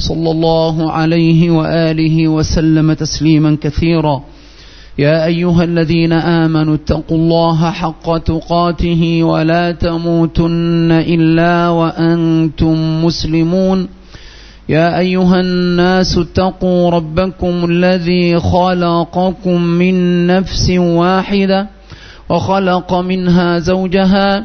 صلى الله عليه وآله وسلم تسليما كثيرا. يا أيها الذين آمنوا اتقوا الله حق تقاته ولا تموتن إلا وأنتم مسلمون. يا أيها الناس اتقوا ربكم الذي خلقكم من نفس واحدة وخلق منها زوجها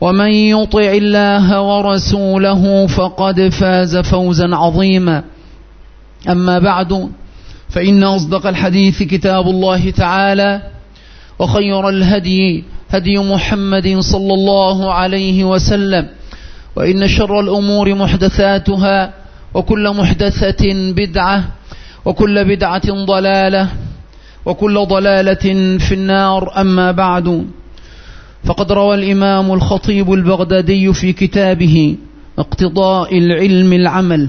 ومن يطع الله ورسوله فقد فاز فوزا عظيما. أما بعد فإن أصدق الحديث كتاب الله تعالى وخير الهدي هدي محمد صلى الله عليه وسلم وإن شر الأمور محدثاتها وكل محدثة بدعة وكل بدعة ضلالة وكل ضلالة في النار. أما بعد فقد روى الإمام الخطيب البغدادي في كتابه اقتضاء العلم العمل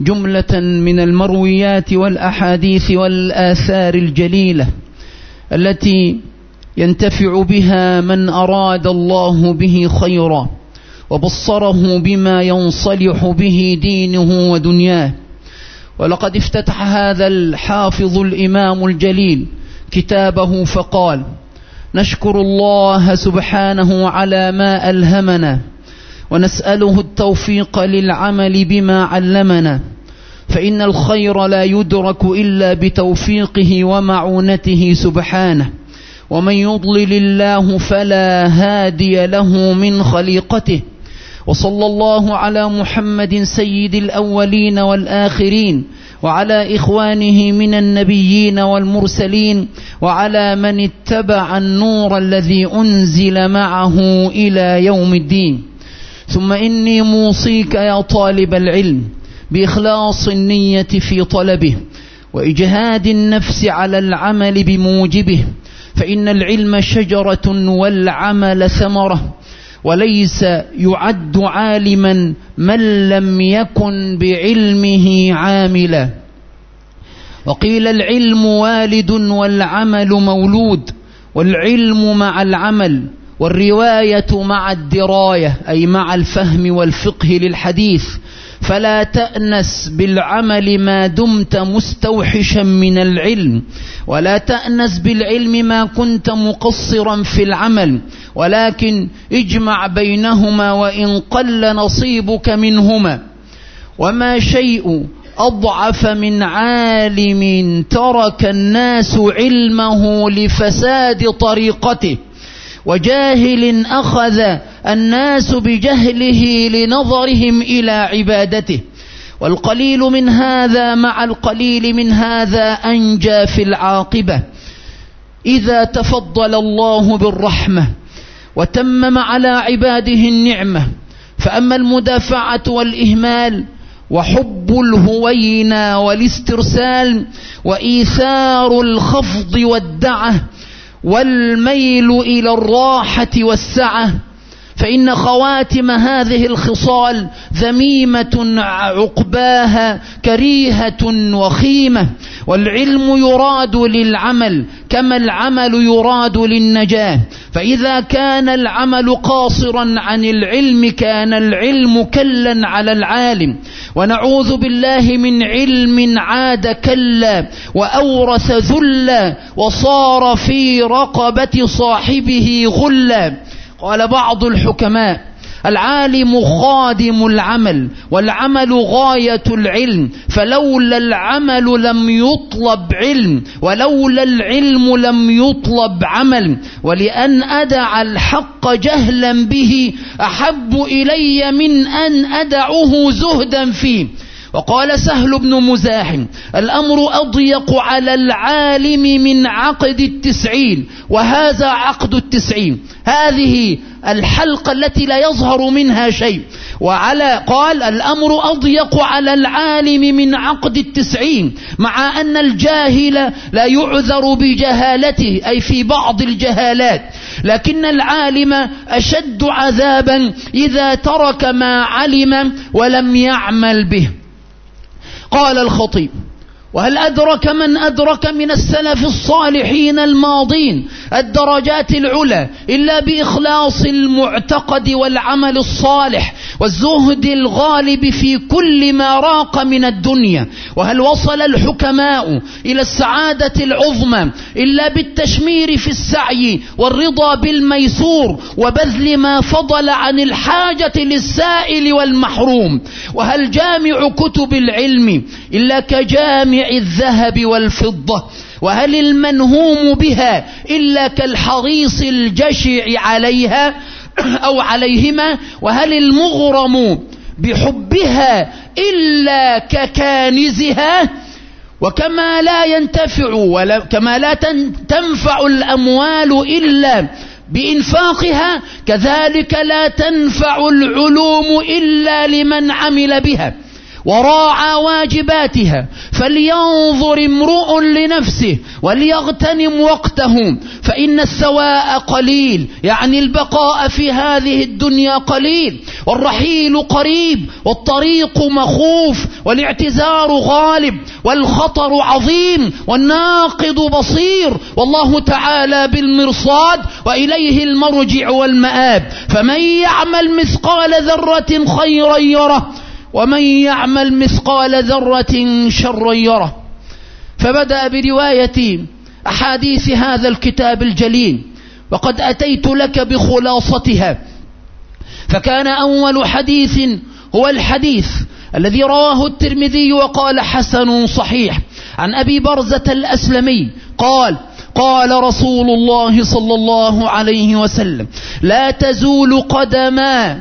جملة من المرويات والأحاديث والآثار الجليلة التي ينتفع بها من أراد الله به خيرا وبصره بما ينصلح به دينه ودنياه ولقد افتتح هذا الحافظ الإمام الجليل كتابه فقال نشكر الله سبحانه على ما ألهمنا ونسأله التوفيق للعمل بما علمنا فإن الخير لا يدرك إلا بتوفيقه ومعونته سبحانه ومن يضلل الله فلا هادي له من خليقته وصلى الله على محمد سيد الأولين والآخرين وعلى إخوانه من النبيين والمرسلين وعلى من اتبع النور الذي أنزل معه إلى يوم الدين. ثم إني موصيك يا طالب العلم بإخلاص النية في طلبه وإجهاد النفس على العمل بموجبه. فإن العلم شجرة والعمل ثمرة. وليس يعد عالما من لم يكن بعلمه عاملا. وقيل العلم والد والعمل مولود والعلم مع العمل والرواية مع الدراية أي مع الفهم والفقه للحديث. فلا تأنس بالعمل ما دمت مستوحشا من العلم ولا تأنس بالعلم ما كنت مقصرا في العمل ولكن اجمع بينهما وإن قل نصيبك منهما. وما شيء أضعف من عالم ترك الناس علمه لفساد طريقته وجاهل أخذ الناس بجهله لنظرهم إلى عبادته. والقليل من هذا مع القليل من هذا أنجى في العاقبة. إذا تفضل الله بالرحمة وتمم على عباده النعمة فأما المدافعة والإهمال وحب الهوينا والاسترسال وإيثار الخفض والدعة والميل إلى الراحة والسعة فإن خواتم هذه الخصال ذميمة عقباها كريهة وخيمة. والعلم يراد للعمل كما العمل يراد للنجاة. فإذا كان العمل قاصرا عن العلم كان العلم كلا على العالم. ونعوذ بالله من علم عاد كلا وأورث ذلا وصار في رقبة صاحبه غلا. قال بعض الحكماء العالم خادم العمل والعمل غاية العلم فلولا العمل لم يطلب علم ولولا العلم لم يطلب عمل ولأن أدع الحق جهلا به أحب إلي من أن أدعه زهدا فيه. وقال سهل بن مزاحم الأمر أضيق على العالم من عقد التسعين وهذا عقد التسعين. هذه الحلقة التي لا يظهر منها شيء. وعلى قال الأمر أضيق على العالم من عقد التسعين مع أن الجاهل لا يعذر بجهالته أي في بعض الجهالات. لكن العالم أشد عذابا إذا ترك ما علم ولم يعمل به. قال الخطيب. وهل أدرك من أدرك من السلف الصالحين الماضين الدرجات العلى إلا بإخلاص المعتقد والعمل الصالح والزهد الغالب في كل ما راق من الدنيا وهل وصل الحكماء إلى السعادة العظمى إلا بالتشمير في السعي والرضا بالميسور وبذل ما فضل عن الحاجة للسائل والمحروم وهل جامع كتب العلم إلا كجامع الذهب والفضة وهل المنهوم بها إلا كالحريص الجشع عليها أو عليهما؟ وهل المغرم بحبها إلا ككانزها؟ وكما لا ينتفع ولا كما لا تنفع الأموال إلا بإنفاقها كذلك لا تنفع العلوم إلا لمن عمل بها. وراعى واجباتها فلينظر امرؤ لنفسه وليغتنم وقته فإن السواء قليل يعني البقاء في هذه الدنيا قليل والرحيل قريب والطريق مخوف والاعتذار غالب والخطر عظيم والناقد بصير والله تعالى بالمرصاد وإليه المرجع والمآب فمن يعمل مثقال ذرة خيرا يره ومن يعمل مثقال ذرة شرا يره. فبدأ برواية أحاديث هذا الكتاب الجليل. وقد أتيت لك بخلاصتها. فكان أول حديث هو الحديث الذي رواه الترمذي وقال حسن صحيح. عن أبي برزة الأسلمي قال قال رسول الله صلى الله عليه وسلم لا تزول قدما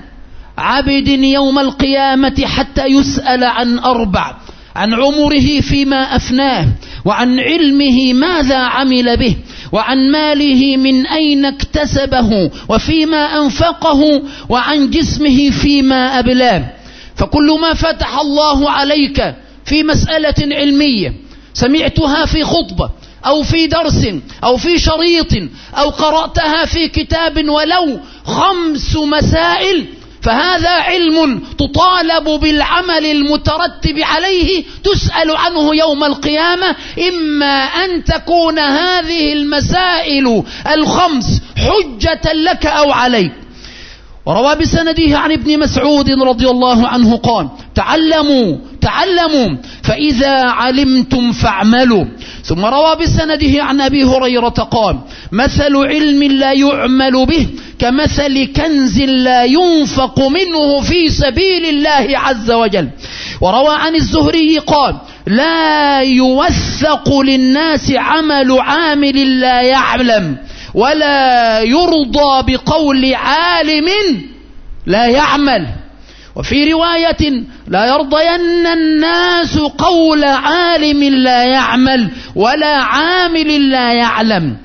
عبد يوم القيامة حتى يسأل عن أربع عن عمره فيما أفناه وعن علمه ماذا عمل به وعن ماله من أين اكتسبه وفيما أنفقه وعن جسمه فيما أبلاه. فكل ما فتح الله عليك في مسألة علمية سمعتها في خطبة أو في درس أو في شريط أو قرأتها في كتاب ولو خمس مسائل فهذا علم تطالب بالعمل المترتب عليه تسأل عنه يوم القيامة. إما أن تكون هذه المسائل الخمس حجة لك أو عليك. وروى بسنده عن ابن مسعود رضي الله عنه قال تعلموا تعلموا فإذا علمتم فاعملوا. ثم روى بسنده عن أبي هريرة قال مثل علم لا يعمل به كمثل كنز لا ينفق منه في سبيل الله عز وجل. وروى عن الزهري قال لا يوثق للناس عمل عامل لا يعلم. ولا يرضى بقول عالم لا يعمل. وفي رواية لا يرضين الناس قول عالم لا يعمل ولا عامل لا يعلم.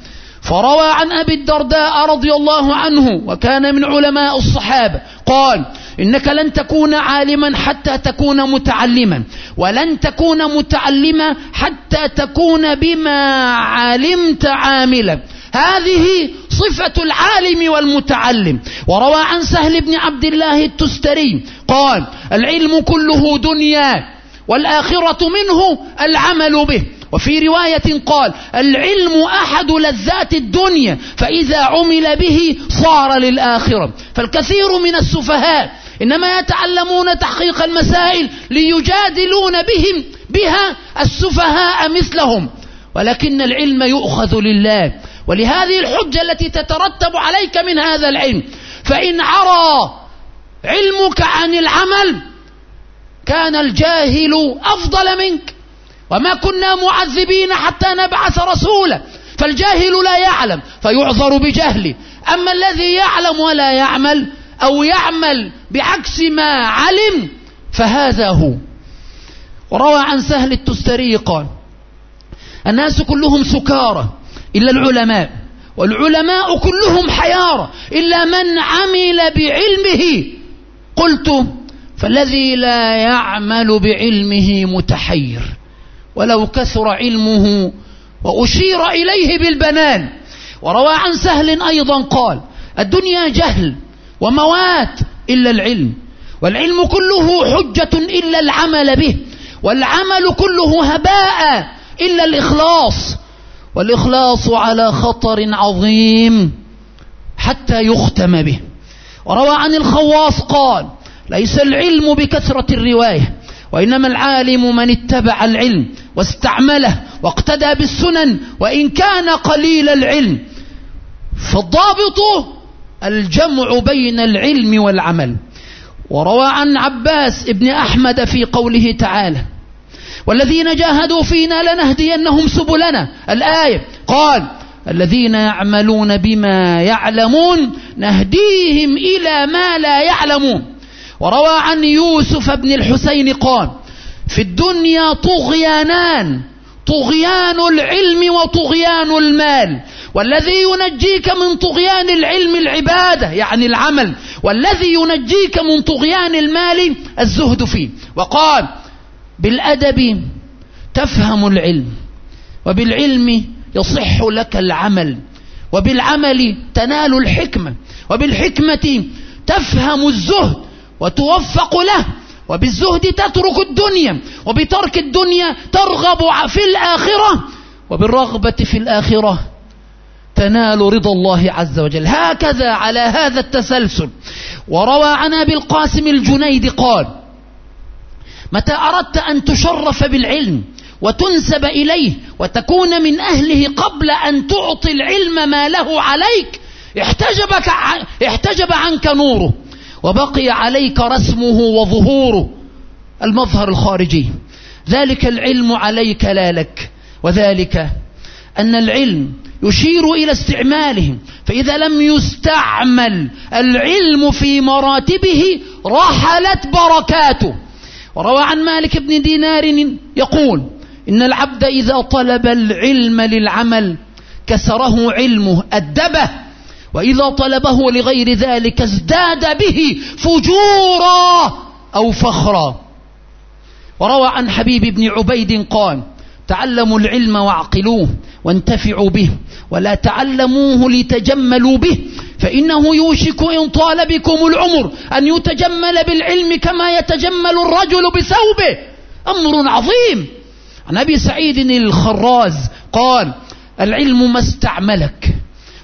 فروى عن أبي الدرداء رضي الله عنه وكان من علماء الصحابة قال إنك لن تكون عالما حتى تكون متعلما ولن تكون متعلما حتى تكون بما علمت عاملا. هذه صفة العالم والمتعلم. وروى عن سهل بن عبد الله التستري قال العلم كله دنيا والآخرة منه العمل به. وفي رواية قال العلم أحد لذات الدنيا فإذا عمل به صار للآخرة. فالكثير من السفهاء إنما يتعلمون تحقيق المسائل ليجادلون بهم بها السفهاء مثلهم. ولكن العلم يؤخذ لله. ولهذه الحجة التي تترتب عليك من هذا العلم. فإن عرى علمك عن العمل كان الجاهل أفضل منك. وما كنا معذبين حتى نبعث رسولا. فالجاهل لا يعلم فيعذر بجهله. أما الذي يعلم ولا يعمل أو يعمل بعكس ما علم فهذا هو. وروى عن سهل التستري قال الناس كلهم سكارى. إلا العلماء. والعلماء كلهم حيار. إلا من عمل بعلمه. قلت فالذي لا يعمل بعلمه متحير. ولو كثر علمه وأشير إليه بالبنان. وروى عن سهل أيضا قال الدنيا جهل وموات إلا العلم. والعلم كله حجة إلا العمل به. والعمل كله هباء إلا الإخلاص. والإخلاص على خطر عظيم حتى يختم به. وروى عن الخواص قال ليس العلم بكثرة الرواية وإنما العالم من اتبع العلم واستعمله واقتدى بالسنن وإن كان قليل العلم. فالضابط الجمع بين العلم والعمل. وروى عن عباس ابن أحمد في قوله تعالى والذين جاهدوا فينا لنهدينهم سبلنا. الآية قال الذين يعملون بما يعلمون نهديهم إلى ما لا يعلمون وروى عن يوسف بن الحسين قال في الدنيا طغيانان طغيان العلم وطغيان المال. والذي ينجيك من طغيان العلم العبادة يعني العمل. والذي ينجيك من طغيان المال الزهد فيه وقال بالأدب تفهم العلم وبالعلم يصح لك العمل وبالعمل تنال الحكمة وبالحكمة تفهم الزهد وتوفق له وبالزهد تترك الدنيا وبترك الدنيا ترغب في الآخرة وبالرغبة في الآخرة تنال رضا الله عز وجل. هكذا على هذا التسلسل. وروى عن أبي القاسم الجنيد قال متى أردت أن تشرف بالعلم وتنسب إليه وتكون من أهله قبل أن تعطي العلم ما له عليك احتجبك احتجب عنك نوره وبقي عليك رسمه وظهوره. المظهر الخارجي ذلك العلم عليك لا لك وذلك أن العلم يشير إلى استعمالهم فإذا لم يستعمل العلم في مراتبه رحلت بركاته. وروى عن مالك بن دينار يقول إن العبد إذا طلب العلم للعمل كسره علمه أدبه وإذا طلبه لغير ذلك ازداد به فجورا أو فخرا. وروى عن حبيب بن عبيد قال تعلموا العلم واعقلوه وانتفعوا به ولا تعلموه لتجملوا به فإنه يوشك إن طال بكم العمر أن يتجمل بالعلم كما يتجمل الرجل بثوبه. أمر عظيم. عن أبي سعيد الخراز قال العلم ما استعملك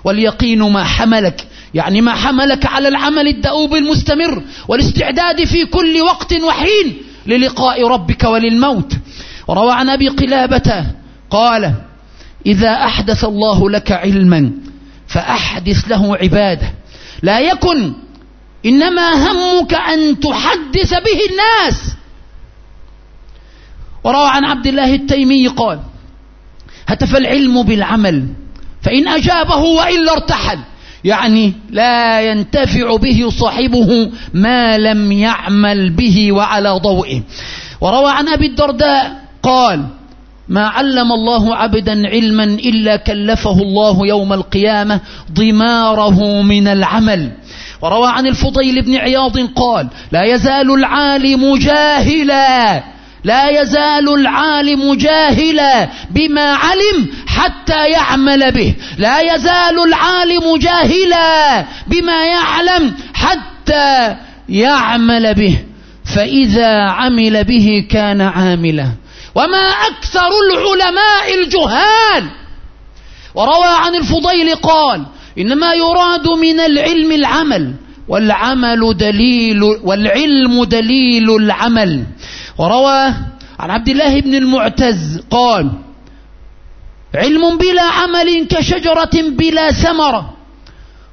واليقين ما حملك. يعني ما حملك على العمل الدؤوب المستمر والاستعداد في كل وقت وحين للقاء ربك وللموت. وروى عن أبي قلابة قال إذا أحدث الله لك علما فأحدث له عبادة. لا يكن إنما همك أن تحدث به الناس. وروى عن عبد الله التيمي قال هتف العلم بالعمل فإن أجابه وإلا ارتحل. يعني لا ينتفع به صاحبه ما لم يعمل به وعلى ضوئه. وروى عن أبي الدرداء قال ما علم الله عبدا علما إلا كلفه الله يوم القيامة ضماره من العمل. وروى عن الفضيل بن عياض قال لا يزال العالم جاهلا لا يزال العالم جاهلا بما علم حتى يعمل به لا يزال العالم جاهلا بما يعلم حتى يعمل به فإذا عمل به كان عاملا. وما أكثر العلماء الجهال. وروى عن الفضيل قال إنما يراد من العلم العمل والعمل دليل والعلم دليل العمل. وروى عن عبد الله بن المعتز قال علم بلا عمل كشجرة بلا ثمرة.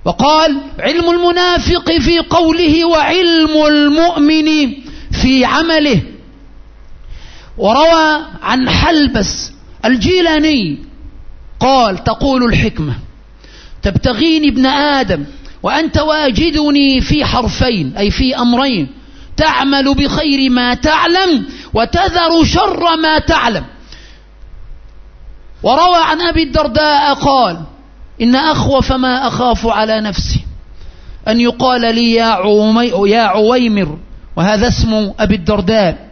وقال علم المنافق في قوله وعلم المؤمن في عمله. وروى عن حلبس الجيلاني قال تقول الحكمة تبتغيني ابن آدم وأنت واجدني في حرفين أي في أمرين تعمل بخير ما تعلم وتذر شر ما تعلم. وروى عن أبي الدرداء قال إن أخوف ما أخاف على نفسي. أن يقال لي يا, يا عويمر وهذا اسم أبي الدرداء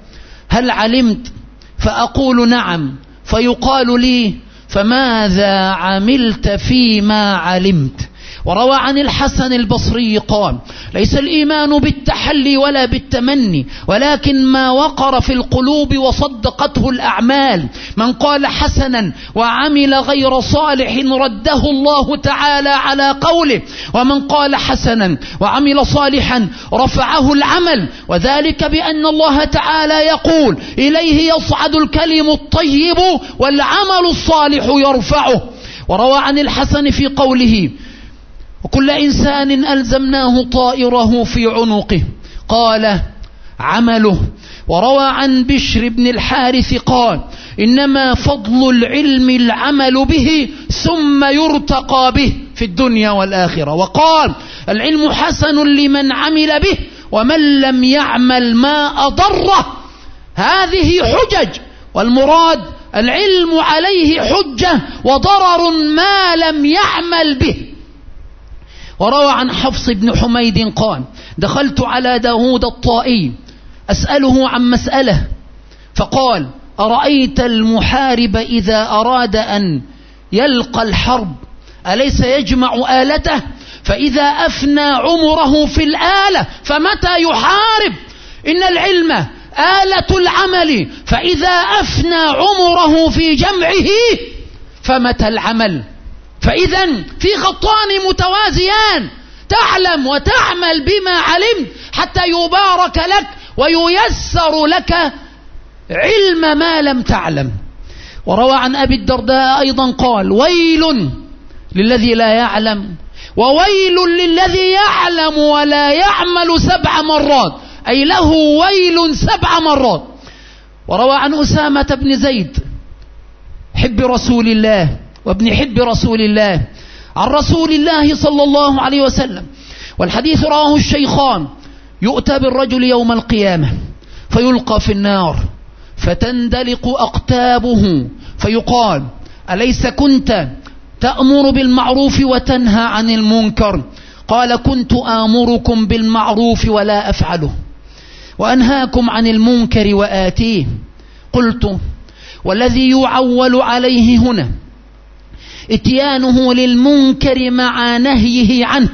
هل علمت فأقول نعم فيقال لي فماذا عملت فيما علمت؟ وروى عن الحسن البصري قال ليس الإيمان بالتحلي ولا بالتمني ولكن ما وقر في القلوب وصدقته الأعمال. من قال حسنا وعمل غير صالح رده الله تعالى على قوله. ومن قال حسنا وعمل صالحا رفعه العمل. وذلك بأن الله تعالى يقول إليه يصعد الكلم الطيب والعمل الصالح يرفعه. وروى عن الحسن في قوله وكل إنسان ألزمناه طائره في عنقه. قال عمله. وروى عن بشر بن الحارث قال إنما فضل العلم العمل به ثم يرتقى به في الدنيا والآخرة. وقال العلم حسن لمن عمل به ومن لم يعمل ما أضره. هذه حجج. والمراد العلم عليه حجة وضرر ما لم يعمل به. وروى عن حفص بن حميد قال دخلت على داود الطائي أسأله عن مسألة فقال أرأيت المحارب إذا أراد أن يلقى الحرب أليس يجمع آلته؟ فإذا أفنى عمره في الآلة فمتى يحارب؟ إن العلم آلة العمل فإذا أفنى عمره في جمعه فمتى العمل؟ فإذا في خطان متوازيان تعلم وتعمل بما علمت حتى يبارك لك وييسر لك علم ما لم تعلم. وروى عن أبي الدرداء أيضا قال ويل للذي لا يعلم وويل للذي يعلم ولا يعمل سبع مرات. أي له ويل سبع مرات. وروى عن أسامة بن زيد حب رسول الله وابن حب رسول الله عن رسول الله صلى الله عليه وسلم. والحديث راه الشيخان يؤتى بالرجل يوم القيامة فيلقى في النار فتندلق أقتابه فيقال أليس كنت تأمر بالمعروف وتنهى عن المنكر؟ قال كنت آمركم بالمعروف ولا أفعله وأنهاكم عن المنكر وآتيه. قلت والذي يعول عليه هنا اتيانه للمنكر مع نهيه عنه.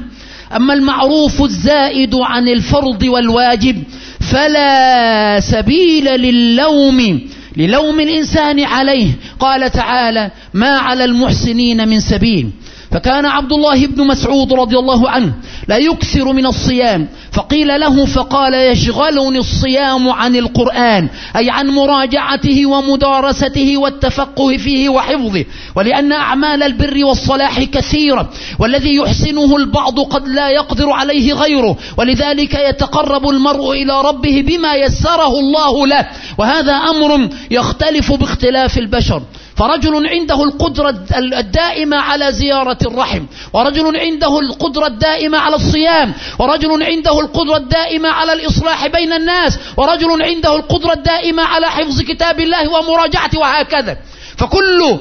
أما المعروف الزائد عن الفرض والواجب فلا سبيل للوم للوم الإنسان عليه. قال تعالى ما على المحسنين من سبيل. فكان عبد الله بن مسعود رضي الله عنه لا يكثر من الصيام. فقيل له فقال يشغلني الصيام عن القرآن أي عن مراجعته ومدارسته والتفقه فيه وحفظه. ولأن أعمال البر والصلاح كثيرة والذي يحسنه البعض قد لا يقدر عليه غيره. ولذلك يتقرب المرء إلى ربه بما يسره الله له. وهذا أمر يختلف باختلاف البشر. فرجل عنده القدرة الدائمة على زيارة الرحم. ورجل عنده القدرة الدائمة على الصيام ورجل عنده القدرة الدائمة على الإصلاح بين الناس ورجل عنده القدرة الدائمة على حفظ كتاب الله ومراجعته وهكذا. فكل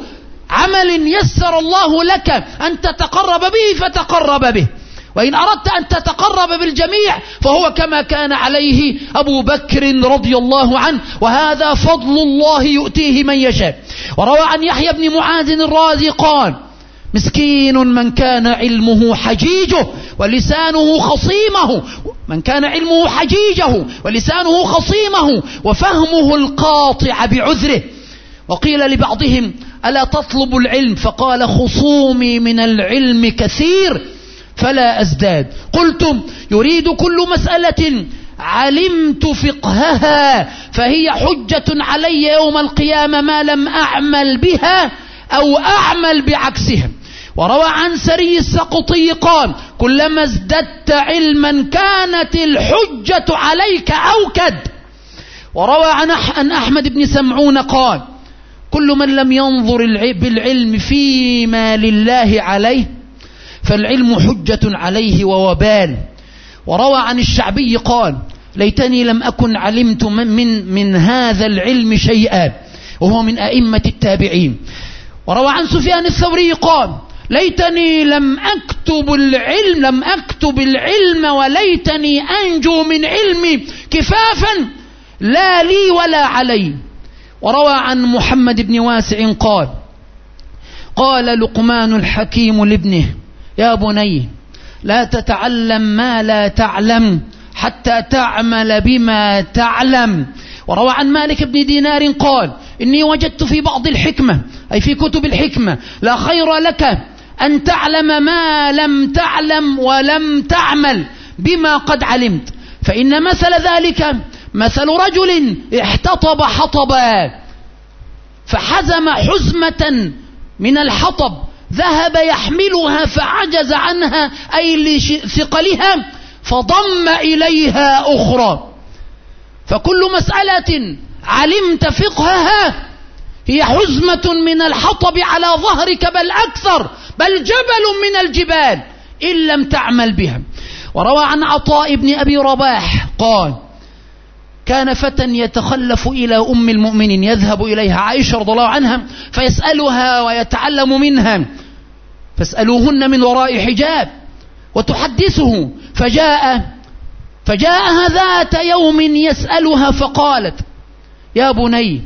عمل يسر الله لك أن تتقرب به فتقرب به. وإن أردت أن تتقرب بالجميع فهو كما كان عليه أبو بكر رضي الله عنه وهذا فضل الله يؤتيه من يشاء. وروى عن يحيى بن معاذ الرازي قال مسكين من كان علمه حجيجه ولسانه خصيمه. من كان علمه حجيجه ولسانه خصيمه وفهمه القاطع بعذره. وقيل لبعضهم ألا تطلب العلم؟ فقال خصومي من العلم كثير فلا أزداد. قلتم يريد كل مسألة علمت فقهها فهي حجة علي يوم القيامة ما لم أعمل بها أو أعمل بعكسها وروى عن سري السقطي قال كلما ازددت علما كانت الحجة عليك أوكد. وروى عن أحمد بن سمعون قال كل من لم ينظر بالعلم فيما لله عليه فالعلم حجة عليه ووبال وروى عن الشعبي قال ليتني لم أكن علمت من, من, من هذا العلم شيئا وهو من أئمة التابعين. وروى عن سفيان الثوري قال ليتني لم أكتب العلم لم أكتب العلم وليتني أنجو من علمي كفافا لا لي ولا علي. وروى عن محمد بن واسع قال قال لقمان الحكيم لابنه يا بني لا تتعلم ما لا تعلم حتى تعمل بما تعلم. وروى عن مالك بن دينار قال إني وجدت في بعض الحكمة أي في كتب الحكمة لا خير لك أن تعلم ما لم تعلم ولم تعمل بما قد علمت. فإن مثل ذلك مثل رجل احتطب حطبا فحزم حزمة من الحطب ذهب يحملها فعجز عنها أي لثقلها فضم إليها أخرى. فكل مسألة علمت فقهها هي حزمة من الحطب على ظهرك بل أكثر. بل جبل من الجبال إن لم تعمل بها. وروى عن عطاء بن أبي رباح قال كان فتى يتخلف إلى أم المؤمنين يذهب إليها عائشة رضي الله عنها فيسألها ويتعلم منها. فاسألوهن من وراء حجاب وتحدثه. فجاء فجاءها ذات يوم يسألها فقالت يا بني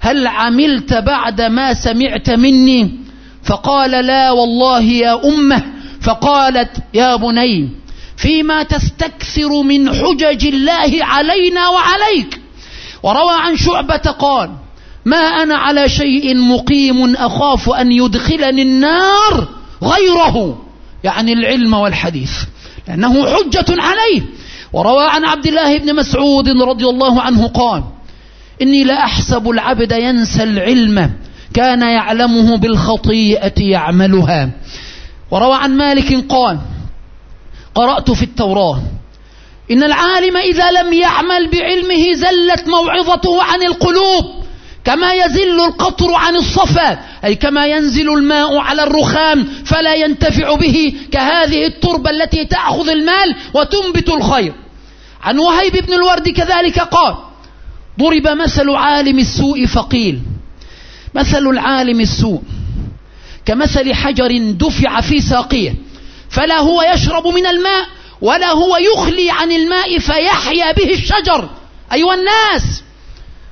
هل عملت بعد ما سمعت مني فقال لا والله يا أمه فقالت يا بني فيما تستكثر من حجج الله علينا وعليك وروى عن شعبة قال ما أنا على شيء مقيم أخاف أن يدخلني النار غيره يعني العلم والحديث لأنه حجة عليه وروى عن عبد الله بن مسعود رضي الله عنه قال إني لا أحسب العبد ينسى العلم كان يعلمه بالخطيئة يعملها. وروى عن مالك قال قرأت في التوراة إن العالم إذا لم يعمل بعلمه زلت موعظته عن القلوب كما يزل القطر عن الصفا أي كما ينزل الماء على الرخام فلا ينتفع به كهذه التربة التي تأخذ المال وتنبت الخير. عن وهيب بن الورد كذلك قال ضرب مثل عالم السوء فقيل. مثل العالم السوء كمثل حجر دفع في ساقيه فلا هو يشرب من الماء ولا هو يخلي عن الماء فيحيا به الشجر. أيها الناس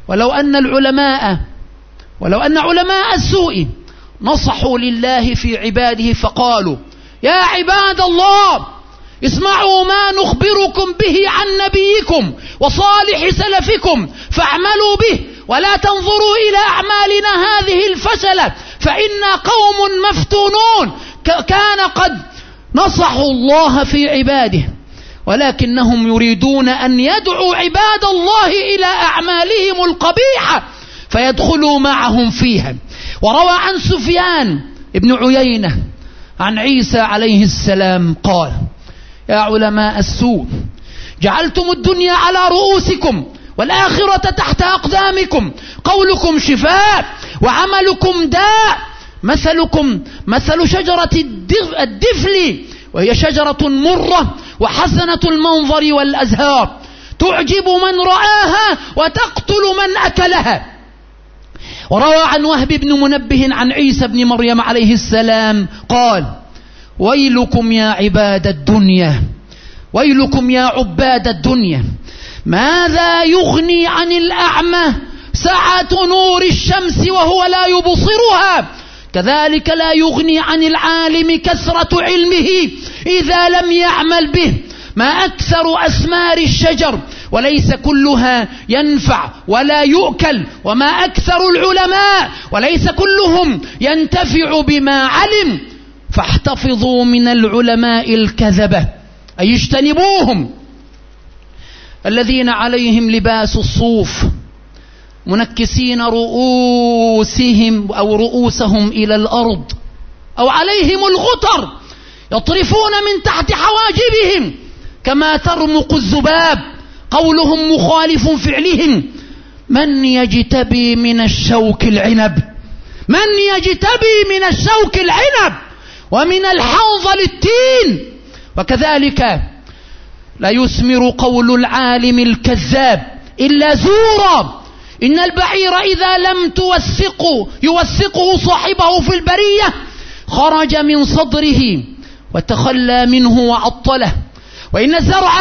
ولو أن العلماء ولو أن علماء السوء نصحوا لله في عباده فقالوا يا عباد الله اسمعوا ما نخبركم به عن نبيكم وصالح سلفكم فاعملوا به ولا تنظروا إلى أعمالنا هذه الفشلة فإنا قوم مفتونون. كان قد نصحوا الله في عباده ولكنهم يريدون أن يدعوا عباد الله إلى أعمالهم القبيحة فيدخلوا معهم فيها. وروى عن سفيان ابن عيينة عن عيسى عليه السلام قال يا علماء السوء جعلتم الدنيا على رؤوسكم والآخرة تحت أقدامكم. قولكم شفاء وعملكم داء. مثلكم مثل شجرة الدفل. وهي شجرة مرة وحسنة المنظر والأزهار. تعجب من رآها وتقتل من أكلها. وروى عن وهب بن منبه عن عيسى بن مريم عليه السلام قال ويلكم يا عباد الدنيا. ويلكم يا عباد الدنيا. ماذا يغني عن الأعمى سعة نور الشمس وهو لا يبصرها؟ كذلك لا يغني عن العالم كثرة علمه إذا لم يعمل به. ما أكثر أسمار الشجر وليس كلها ينفع ولا يؤكل وما أكثر العلماء وليس كلهم ينتفع بما علم. فاحتفظوا من العلماء الكذبة. أي اجتنبوهم الذين عليهم لباس الصوف منكسين رؤوسهم أو رؤوسهم إلى الأرض أو عليهم الغطر يطرفون من تحت حواجبهم كما ترمق الذباب قولهم مخالف فعلهم من يجتبي من الشوك العنب؟ من يجتبي من الشوك العنب؟ ومن الحوض للتين؟ وكذلك لا يثمر قول العالم الكذاب إلا زورا. إن البعير إذا لم توثقه يوثقه صاحبه في البرية خرج من صدره وتخلى منه وعطله. وإن الزرع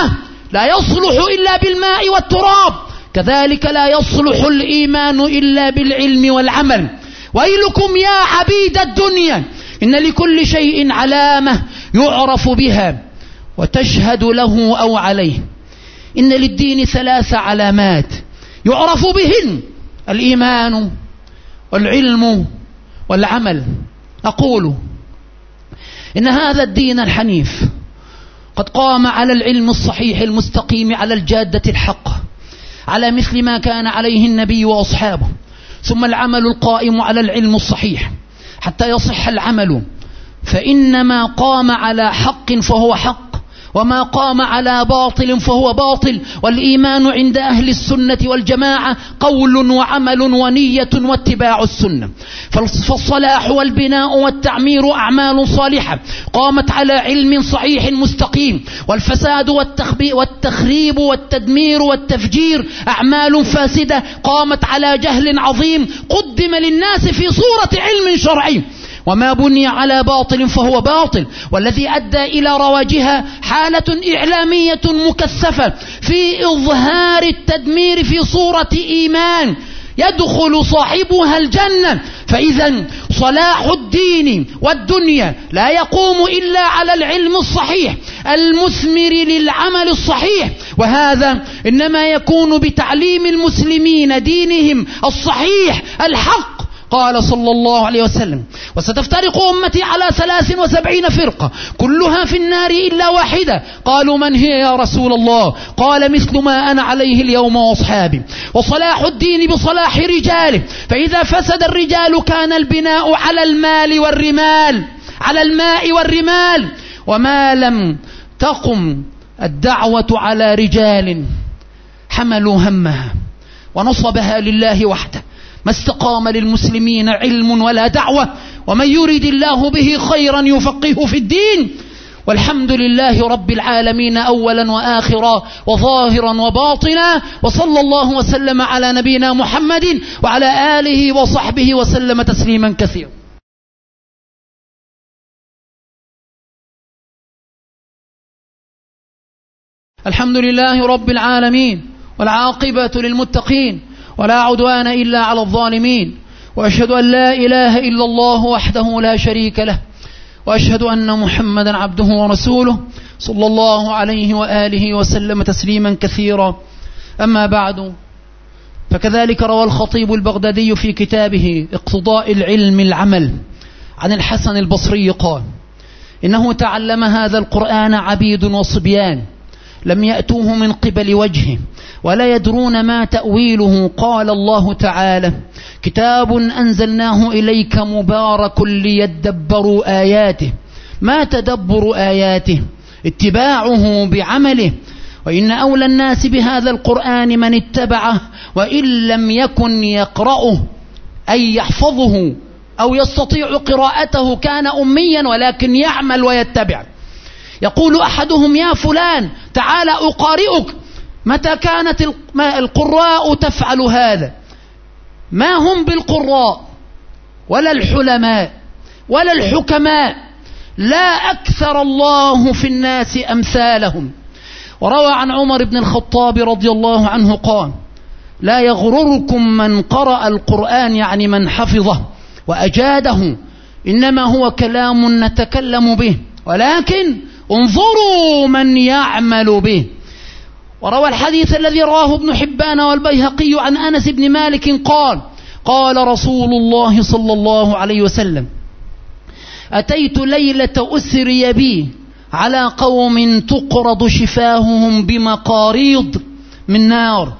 لا يصلح إلا بالماء والتراب. كذلك لا يصلح الإيمان إلا بالعلم والعمل. ويلكم يا عبيد الدنيا. إن لكل شيء علامة يعرف بها. وتشهد له أو عليه. إن للدين ثلاث علامات. يعرف بهن الإيمان والعلم والعمل. أقول إن هذا الدين الحنيف قد قام على العلم الصحيح المستقيم على الجادة الحق. على مثل ما كان عليه النبي وأصحابه. ثم العمل القائم على العلم الصحيح. حتى يصح العمل. فإنما قام على حق فهو حق وما قام على باطل فهو باطل والإيمان عند أهل السنة والجماعة قول وعمل ونية واتباع السنة. فالصلاح والبناء والتعمير أعمال صالحة قامت على علم صحيح مستقيم والفساد والتخريب والتدمير والتفجير أعمال فاسدة قامت على جهل عظيم قدم للناس في صورة علم شرعي. وما بني على باطل فهو باطل والذي أدى إلى رواجها حالة إعلامية مكثفة في إظهار التدمير في صورة إيمان يدخل صاحبها الجنة فإذا صلاح الدين والدنيا لا يقوم إلا على العلم الصحيح المثمر للعمل الصحيح وهذا إنما يكون بتعليم المسلمين دينهم الصحيح الحق قال صلى الله عليه وسلم وستفترق أمتي على ثلاث وسبعين فرقة كلها في النار إلا واحدة. قالوا من هي يا رسول الله؟ قال مثل ما أنا عليه اليوم وأصحابي وصلاح الدين بصلاح رجاله فإذا فسد الرجال كان البناء على المال والرمال على الماء والرمال وما لم تقم الدعوة على رجال حملوا همها ونصبها لله وحده. ما استقام للمسلمين علم ولا دعوة ومن يريد الله به خيرا يفقهه في الدين والحمد لله رب العالمين أولا وآخرا وظاهرا وباطنا وصلى الله وسلم على نبينا محمد وعلى آله وصحبه وسلم تسليما كثيرا الحمد لله رب العالمين والعاقبة للمتقين ولا عدوان إلا على الظالمين. وأشهد أن لا إله إلا الله وحده لا شريك له. وأشهد أن محمدا عبده ورسوله صلى الله عليه وآله وسلم تسليما كثيرا. أما بعد فكذلك روى الخطيب البغدادي في كتابه اقتضاء العلم العمل عن الحسن البصري قال إنه تعلم هذا القرآن عبيد وصبيان. لم يأتوه من قبل وجهه ولا يدرون ما تأويله. قال الله تعالى كتاب أنزلناه إليك مبارك ليدبروا آياته. ما تدبر آياته؟ اتباعه بعمله. وإن أولى الناس بهذا القرآن من اتبعه وإن لم يكن يقرأه. أي يحفظه أو يستطيع قراءته كان أميا ولكن يعمل ويتبع. يقول أحدهم يا فلان تعال أقارئك. متى كانت القراء تفعل هذا؟ ما هم بالقراء؟ ولا الحلماء ولا الحكماء. لا أكثر الله في الناس أمثالهم. وروى عن عمر بن الخطاب رضي الله عنه قال لا يغرركم من قرأ القرآن يعني من حفظه وأجاده إنما هو كلام نتكلم به. ولكن انظروا من يعمل به. وروى الحديث الذي رواه ابن حبان والبيهقي عن أنس بن مالك قال قال رسول الله صلى الله عليه وسلم أتيت ليلة أسري بي على قوم تقرض شفاههم بمقاريض من نار.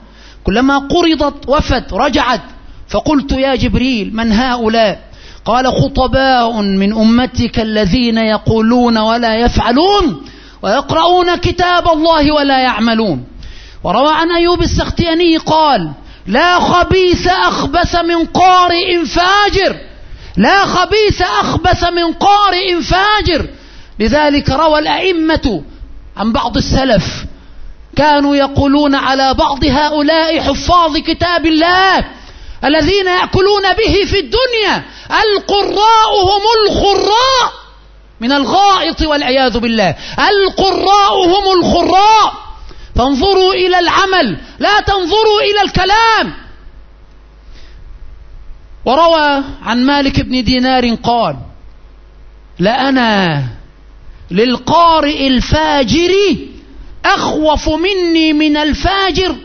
كلما قرضت وفت رجعت فقلت يا جبريل من هؤلاء؟ قال خطباء من أمتك الذين يقولون ولا يفعلون ويقرؤون كتاب الله ولا يعملون. وروى عن أيوب السختياني قال لا خبيث أخبث من قارئ فاجر. لا خبيث أخبث من قارئ فاجر. لذلك روى الأئمة عن بعض السلف كانوا يقولون على بعض هؤلاء حفاظ كتاب الله. الذين يأكلون به في الدنيا القراء هم الخراء من الغائط والعياذ بالله. القراء هم الخراء. فانظروا إلى العمل لا تنظروا إلى الكلام. وروى عن مالك بن دينار قال لأنا للقارئ الفاجر أخوف مني من الفاجر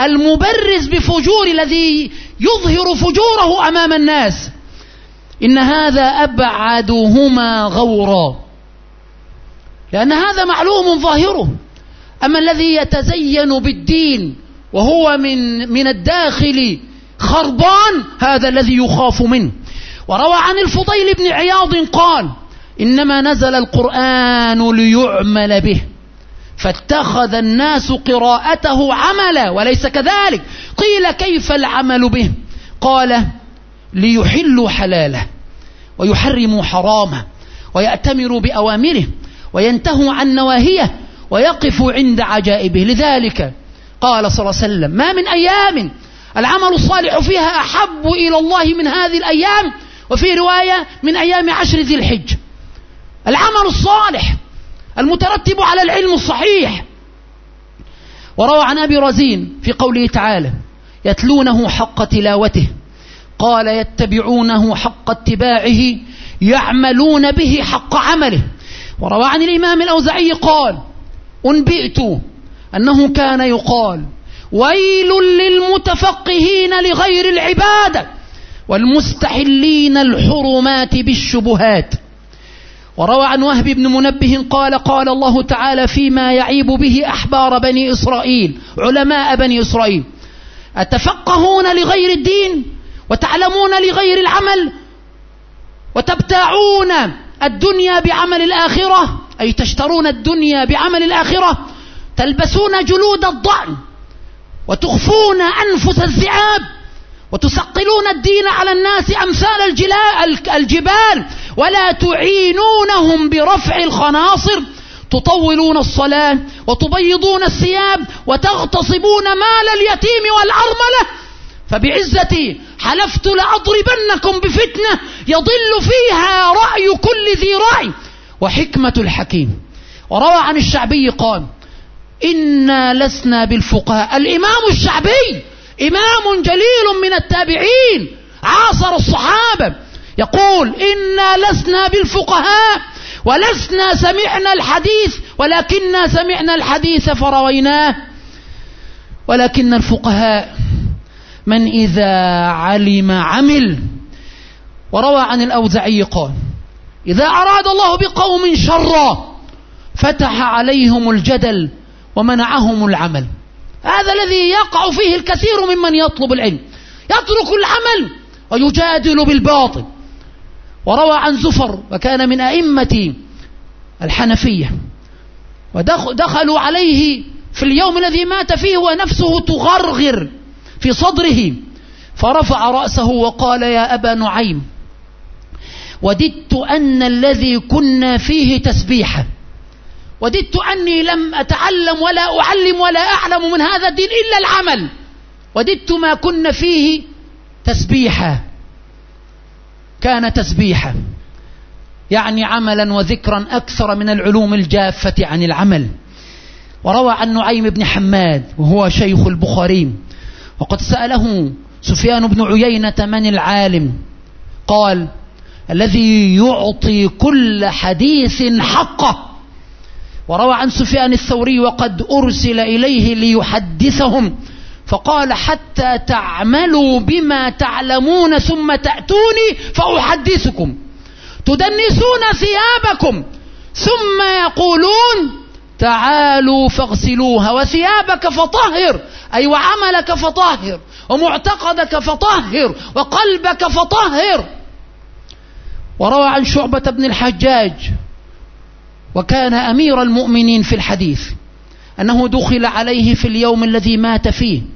المبرز بفجور الذي يظهر فجوره أمام الناس. إن هذا ابعدهما غورا. لأن هذا معلوم ظاهره. أما الذي يتزين بالدين وهو من من الداخل خربان هذا الذي يخاف منه. وروى عن الفضيل بن عياض قال إنما نزل القرآن ليعمل به. فاتخذ الناس قراءته عملا وليس كذلك. قيل كيف العمل به؟ قال ليحلوا حلاله ويحرموا حرامه ويأتمروا بأوامره وينتهوا عن نواهيه ويقفوا عند عجائبه. لذلك قال صلى الله عليه وسلم ما من أيام العمل الصالح فيها أحب إلى الله من هذه الأيام وفي رواية من أيام عشر ذي الحج. العمل الصالح المترتب على العلم الصحيح. وروى عن أبي رزين في قوله تعالى يتلونه حق تلاوته قال يتبعونه حق اتباعه يعملون به حق عمله. وروى عن الإمام الأوزعي قال أنبئت أنه كان يقال ويل للمتفقهين لغير العبادة والمستحلين الحرمات بالشبهات. وروى عن وهب بن منبه قال قال الله تعالى فيما يعيب به أحبار بني إسرائيل علماء بني إسرائيل. أتفقهون لغير الدين؟ وتعلمون لغير العمل؟ وتبتاعون الدنيا بعمل الآخرة؟ أي تشترون الدنيا بعمل الآخرة؟ تلبسون جلود الضعن وتخفون أنفس الذئاب؟ وتسقلون الدين على الناس أمثال الجبال؟ ولا تعينونهم برفع الخناصر. تطولون الصلاة وتبيضون الثياب وتغتصبون مال اليتيم والأرملة. فبعزتي حلفت لأضربنكم بفتنة يضل فيها رأي كل ذي رأي. وحكمة الحكيم. وروى عن الشعبي قال إنا لسنا بالفقهاء. الإمام الشعبي إمام جليل من التابعين. عاصر الصحابة. يقول إنا لسنا بالفقهاء ولسنا سمعنا الحديث ولكننا سمعنا الحديث فرويناه ولكن الفقهاء من إذا علم عمل وروى عن الأوزعي قال إذا أراد الله بقوم شرا فتح عليهم الجدل ومنعهم العمل هذا الذي يقع فيه الكثير ممن يطلب العلم يترك العمل ويجادل بالباطل وروى عن زفر وكان من أئمة الحنفية ودخلوا عليه في اليوم الذي مات فيه ونفسه تغرغر في صدره فرفع رأسه وقال يا أبا نعيم وددت أن الذي كنا فيه تسبيحا وددت أني لم أتعلم ولا أعلم ولا أعلم من هذا الدين إلا العمل وددت ما كنا فيه تسبيحا كان تسبيحا. يعني عملا وذكرا أكثر من العلوم الجافة عن العمل. وروى عن نعيم بن حماد وهو شيخ البخاري وقد سأله سفيان بن عيينة من العالم قال الذي يعطي كل حديث حقه. وروى عن سفيان الثوري وقد أرسل إليه ليحدثهم. فقال حتى تعملوا بما تعلمون ثم تأتوني فأحدثكم. تدنسون ثيابكم. ثم يقولون تعالوا فاغسلوها وثيابك فطهر. أي وعملك فطهر. ومعتقدك فطهر. وقلبك فطهر. وروى عن شعبة بن الحجاج وكان أمير المؤمنين في الحديث أنه دخل عليه في اليوم الذي مات فيه.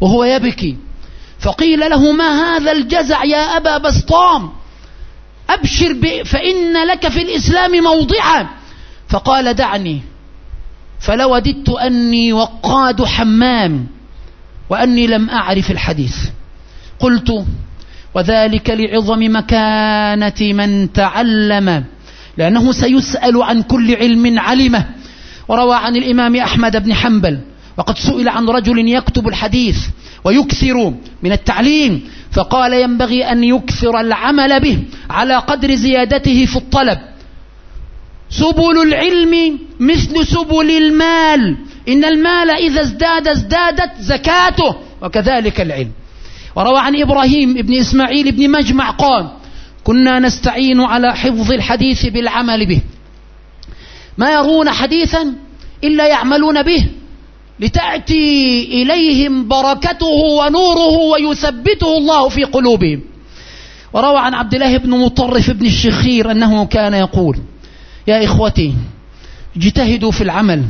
وهو يبكي. فقيل له ما هذا الجزع يا أبا بسطام؟ أبشر فإن لك في الإسلام موضعا. فقال دعني. فلوددت أني وقاد حمام وأني لم أعرف الحديث. قلت وذلك لعظم مكانة من تعلم لأنه سيسأل عن كل علم علمه. وروى عن الإمام أحمد بن حنبل وقد سئل عن رجل يكتب الحديث ويكثر من التعليم فقال ينبغي أن يكثر العمل به على قدر زيادته في الطلب. سبل العلم مثل سبل المال إن المال إذا ازداد ازدادت زكاته وكذلك العلم. وروى عن إبراهيم بن إسماعيل بن مجمع قال كنا نستعين على حفظ الحديث بالعمل به. ما يرون حديثا إلا يعملون به لتأتي إليهم بركته ونوره ويثبته الله في قلوبهم. وروى عن عبد الله بن مطرف بن الشخير أنه كان يقول يا إخوتي اجتهدوا في العمل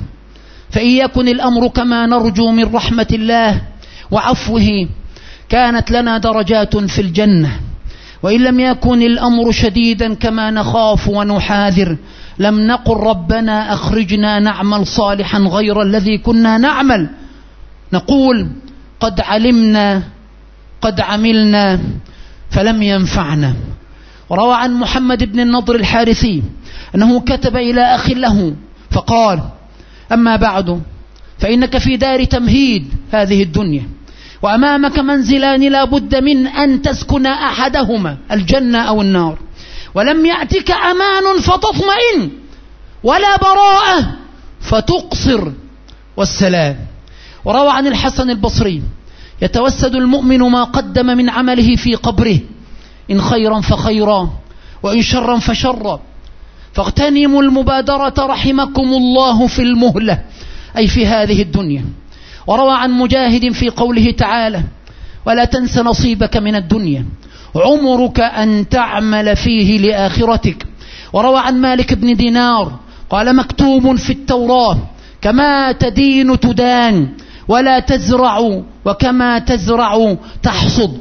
فإن يكن الأمر كما نرجو من رحمة الله وعفوه كانت لنا درجات في الجنة. وإن لم يكن الأمر شديدا كما نخاف ونحاذر لم نقل ربنا أخرجنا نعمل صالحا غير الذي كنا نعمل. نقول قد علمنا قد عملنا فلم ينفعنا. وروى عن محمد بن النضر الحارثي أنه كتب إلى أخ له فقال أما بعد فإنك في دار تمهيد هذه الدنيا. وأمامك منزلان لا بد من أن تسكن أحدهما الجنة أو النار. ولم يأتك أمان فتطمئن ولا براءة فتقصر. والسلام. وروى عن الحسن البصري يتوسد المؤمن ما قدم من عمله في قبره إن خيرا فخيرا وإن شرا فشرا. فاغتنموا المبادرة رحمكم الله في المهلة أي في هذه الدنيا. وروى عن مجاهد في قوله تعالى ولا تنس نصيبك من الدنيا عمرك أن تعمل فيه لآخرتك. وروى عن مالك بن دينار قال مكتوم في التوراة كما تدين تدان ولا تزرع وكما تزرع تحصد.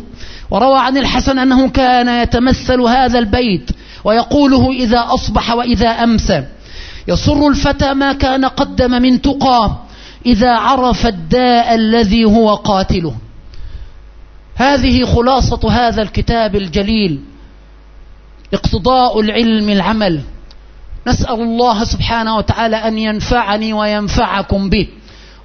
وروى عن الحسن أنه كان يتمثل هذا البيت ويقوله إذا أصبح وإذا أمسى. يصر الفتى ما كان قدم من تقام إذا عرف الداء الذي هو قاتله. هذه خلاصة هذا الكتاب الجليل. اقتضاء العلم العمل. نسأل الله سبحانه وتعالى أن ينفعني وينفعكم به.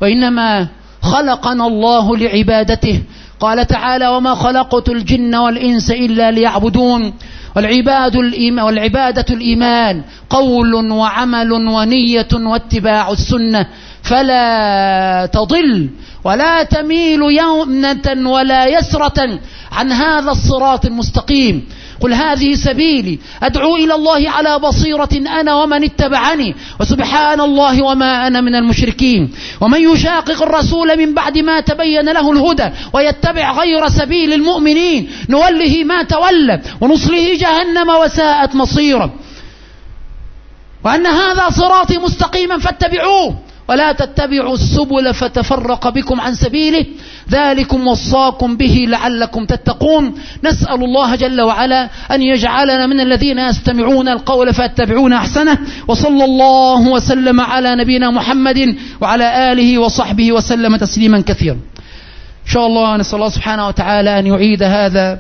وإنما خلقنا الله لعبادته قال تعالى وما خلقت الجن والإنس إلا ليعبدون والعباد والعبادة الإيمان قول وعمل ونية واتباع السنة فلا تضل ولا تميل يمنة ولا يسرة عن هذا الصراط المستقيم قل هذه سبيلي. أدعو إلى الله على بصيرة أنا ومن اتبعني. وسبحان الله وما أنا من المشركين. ومن يشاقق الرسول من بعد ما تبين له الهدى ويتبع غير سبيل المؤمنين. نوله ما تولى ونصله جهنم وساءت مصيرا وأن هذا صراطي مستقيما فاتبعوه. ولا تتبعوا السبل فتفرق بكم عن سبيله. ذلكم وصاكم به لعلكم تتقون. نسأل الله جل وعلا أن يجعلنا من الذين يستمعون القول فاتبعون أحسنه. وصلى الله وسلم على نبينا محمد وعلى آله وصحبه وسلم تسليما كثيرا. إن شاء الله نسأل الله سبحانه وتعالى أن يعيد هذا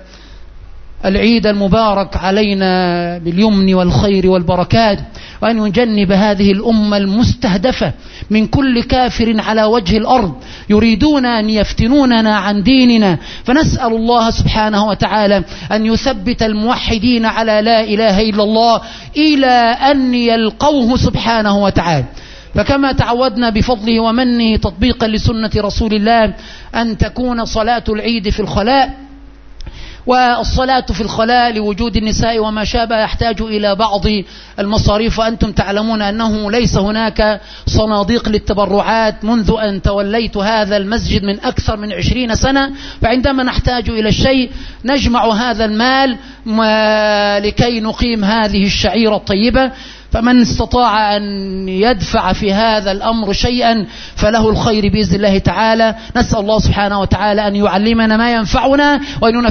العيد المبارك علينا باليمن والخير والبركات وأن يجنب هذه الأمة المستهدفة من كل كافر على وجه الأرض يريدون أن يفتنوننا عن ديننا. فنسأل الله سبحانه وتعالى أن يثبت الموحدين على لا إله إلا الله إلى أن يلقوه سبحانه وتعالى. فكما تعودنا بفضله ومنه تطبيقا لسنة رسول الله أن تكون صلاة العيد في الخلاء والصلاة في الخلاء لوجود النساء وما شابه يحتاج إلى بعض المصاريف وأنتم تعلمون أنه ليس هناك صناديق للتبرعات منذ أن توليت هذا المسجد من أكثر من عشرين سنة. فعندما نحتاج إلى الشيء نجمع هذا المال لكي نقيم هذه الشعيرة الطيبة. فمن استطاع أن يدفع في هذا الأمر شيئا فله الخير بإذن الله تعالى. نسأل الله سبحانه وتعالى أن يعلمنا ما ينفعنا وأن